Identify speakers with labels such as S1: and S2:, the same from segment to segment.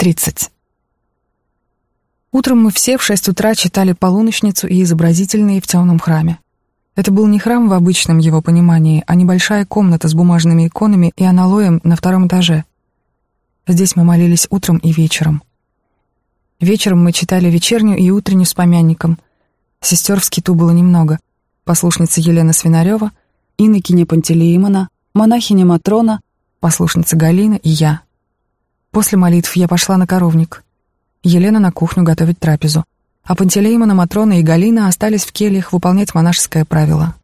S1: 30. Утром мы все в шесть утра читали полуночницу и изобразительные в темном храме. Это был не храм в обычном его понимании, а небольшая комната с бумажными иконами и аналоем на втором этаже. Здесь мы молились утром и вечером. Вечером мы читали вечернюю и утреннюю с помянником. Сестер в скиту было немного. Послушница Елена Свинарева, инокиня Пантелеимона, монахиня Матрона, послушница Галина и я — После молитв я пошла на коровник. Елена на кухню готовить трапезу, а Пантелеймона, Матрона и Галина остались в кельях выполнять монашеское правило.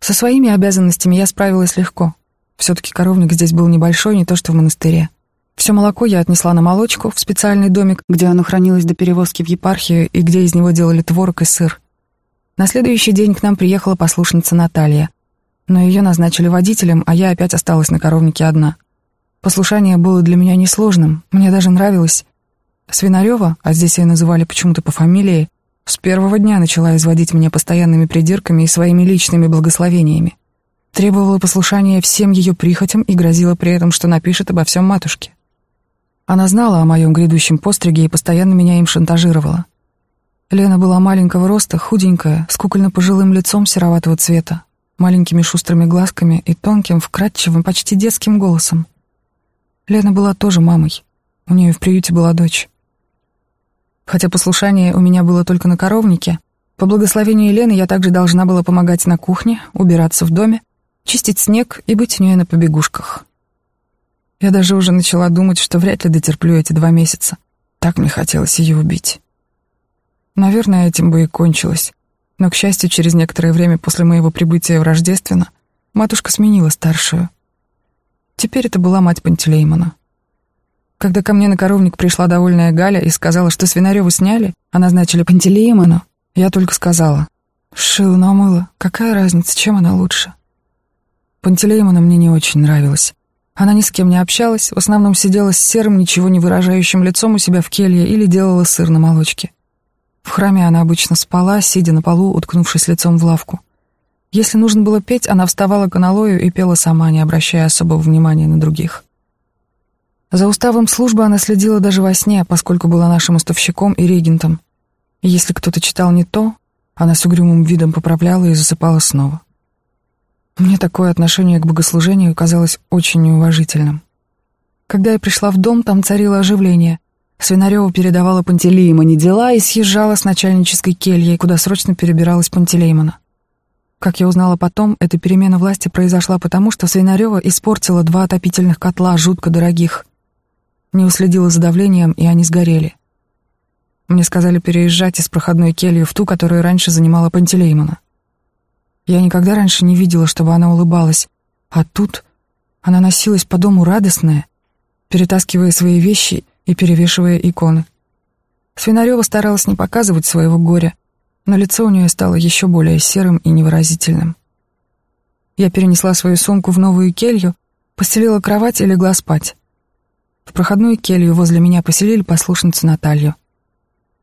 S1: Со своими обязанностями я справилась легко. Все-таки коровник здесь был небольшой, не то что в монастыре. Все молоко я отнесла на молочку в специальный домик, где оно хранилось до перевозки в епархию и где из него делали творог и сыр. На следующий день к нам приехала послушница Наталья. Но ее назначили водителем, а я опять осталась на коровнике одна. Послушание было для меня несложным, мне даже нравилось. Свинарева, а здесь ее называли почему-то по фамилии, с первого дня начала изводить меня постоянными придирками и своими личными благословениями. Требовала послушания всем ее прихотям и грозила при этом, что напишет обо всем матушке. Она знала о моем грядущем постриге и постоянно меня им шантажировала. Лена была маленького роста, худенькая, с кукольно-пожилым лицом сероватого цвета, маленькими шустрыми глазками и тонким, вкрадчивым, почти детским голосом. Лена была тоже мамой. У нее в приюте была дочь. Хотя послушание у меня было только на коровнике, по благословению Елены я также должна была помогать на кухне, убираться в доме, чистить снег и быть у нее на побегушках. Я даже уже начала думать, что вряд ли дотерплю эти два месяца. Так мне хотелось ее убить. Наверное, этим бы и кончилось. Но, к счастью, через некоторое время после моего прибытия в Рождественно матушка сменила старшую. Теперь это была мать Пантелеймона. Когда ко мне на коровник пришла довольная Галя и сказала, что Свинареву сняли, а назначили Пантелеймону, я только сказала, «Шила намыла, какая разница, чем она лучше?» Пантелеймона мне не очень нравилась. Она ни с кем не общалась, в основном сидела с серым, ничего не выражающим лицом у себя в келье или делала сыр на молочке. В храме она обычно спала, сидя на полу, уткнувшись лицом в лавку. Если нужно было петь, она вставала к аналою и пела сама, не обращая особого внимания на других. За уставом службы она следила даже во сне, поскольку была нашим уставщиком и регентом. И если кто-то читал не то, она с угрюмым видом поправляла и засыпала снова. Мне такое отношение к богослужению казалось очень неуважительным. Когда я пришла в дом, там царило оживление. Свинарева передавала Пантелеймоне дела и съезжала с начальнической кельей, куда срочно перебиралась Пантелеймона. Как я узнала потом, эта перемена власти произошла потому, что Свинарева испортила два отопительных котла, жутко дорогих. Не уследила за давлением, и они сгорели. Мне сказали переезжать из проходной кельи в ту, которую раньше занимала Пантелеймона. Я никогда раньше не видела, чтобы она улыбалась, а тут она носилась по дому радостная, перетаскивая свои вещи и перевешивая иконы. Свинарева старалась не показывать своего горя, но лицо у нее стало еще более серым и невыразительным. Я перенесла свою сумку в новую келью, постелила кровать и легла спать. В проходную келью возле меня поселили послушницу Наталью.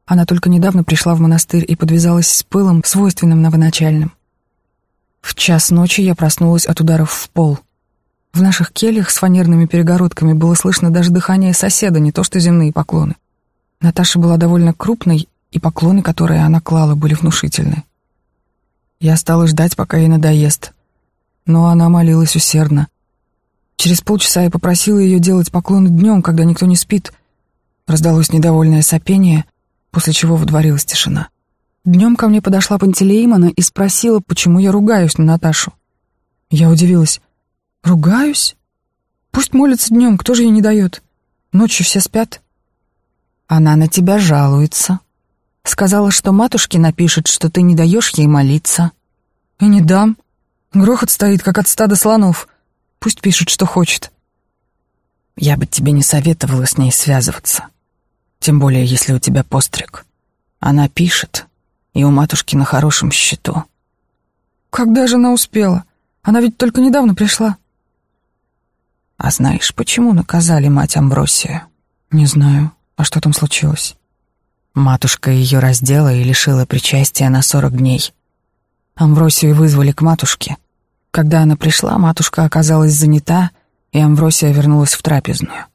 S1: Она только недавно пришла в монастырь и подвязалась с пылом, свойственным новоначальным. В час ночи я проснулась от ударов в пол. В наших кельях с фанерными перегородками было слышно даже дыхание соседа, не то что земные поклоны. Наташа была довольно крупной и поклоны, которые она клала, были внушительны. Я стала ждать, пока ей надоест. Но она молилась усердно. Через полчаса я попросила ее делать поклоны днем, когда никто не спит. Раздалось недовольное сопение, после чего водворилась тишина. Днем ко мне подошла Пантелеймона и спросила, почему я ругаюсь на Наташу. Я удивилась. «Ругаюсь? Пусть молится днем, кто же ей не дает? Ночью все спят». «Она на тебя жалуется», Сказала, что матушке напишет, что ты не даешь ей молиться. И не дам. Грохот стоит, как от стада слонов. Пусть пишет, что хочет. Я бы тебе не советовала с ней связываться. Тем более, если у тебя постриг. Она пишет, и у матушки на хорошем счету. Когда же она успела? Она ведь только недавно пришла. А знаешь, почему наказали мать Амбросию? Не знаю. А что там случилось? Матушка ее раздела и лишила причастия на сорок дней. Амвросию вызвали к матушке. Когда она пришла, матушка оказалась занята, и Амвросия вернулась в трапезную.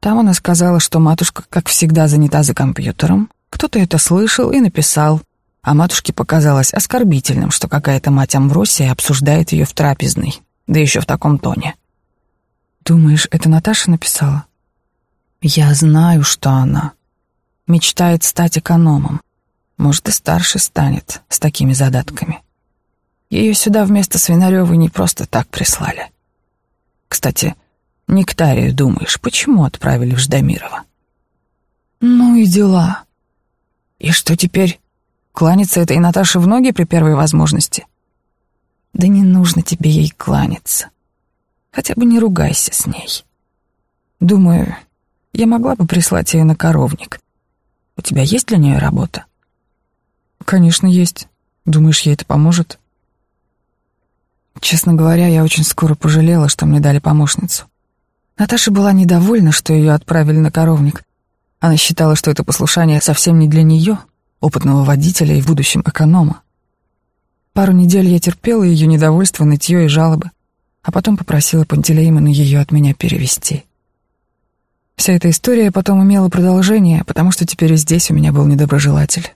S1: Там она сказала, что матушка, как всегда, занята за компьютером. Кто-то это слышал и написал. А матушке показалось оскорбительным, что какая-то мать Амвросия обсуждает ее в трапезной, да еще в таком тоне. «Думаешь, это Наташа написала?» «Я знаю, что она. Мечтает стать экономом. Может, и старше станет с такими задатками. Ее сюда вместо Свинаревой не просто так прислали. Кстати, Нектарию, думаешь, почему отправили в Ждамирова? Ну и дела. И что теперь? Кланяться этой Наташе в ноги при первой возможности? Да не нужно тебе ей кланяться. Хотя бы не ругайся с ней. Думаю, я могла бы прислать ее на коровник. У тебя есть для нее работа? Конечно, есть. Думаешь, ей это поможет? Честно говоря, я очень скоро пожалела, что мне дали помощницу. Наташа была недовольна, что ее отправили на коровник. Она считала, что это послушание совсем не для нее, опытного водителя и в будущем эконома. Пару недель я терпела ее недовольство, нытье и жалобы, а потом попросила Пантелеймона ее от меня перевести. Вся эта история потом имела продолжение, потому что теперь и здесь у меня был недоброжелатель.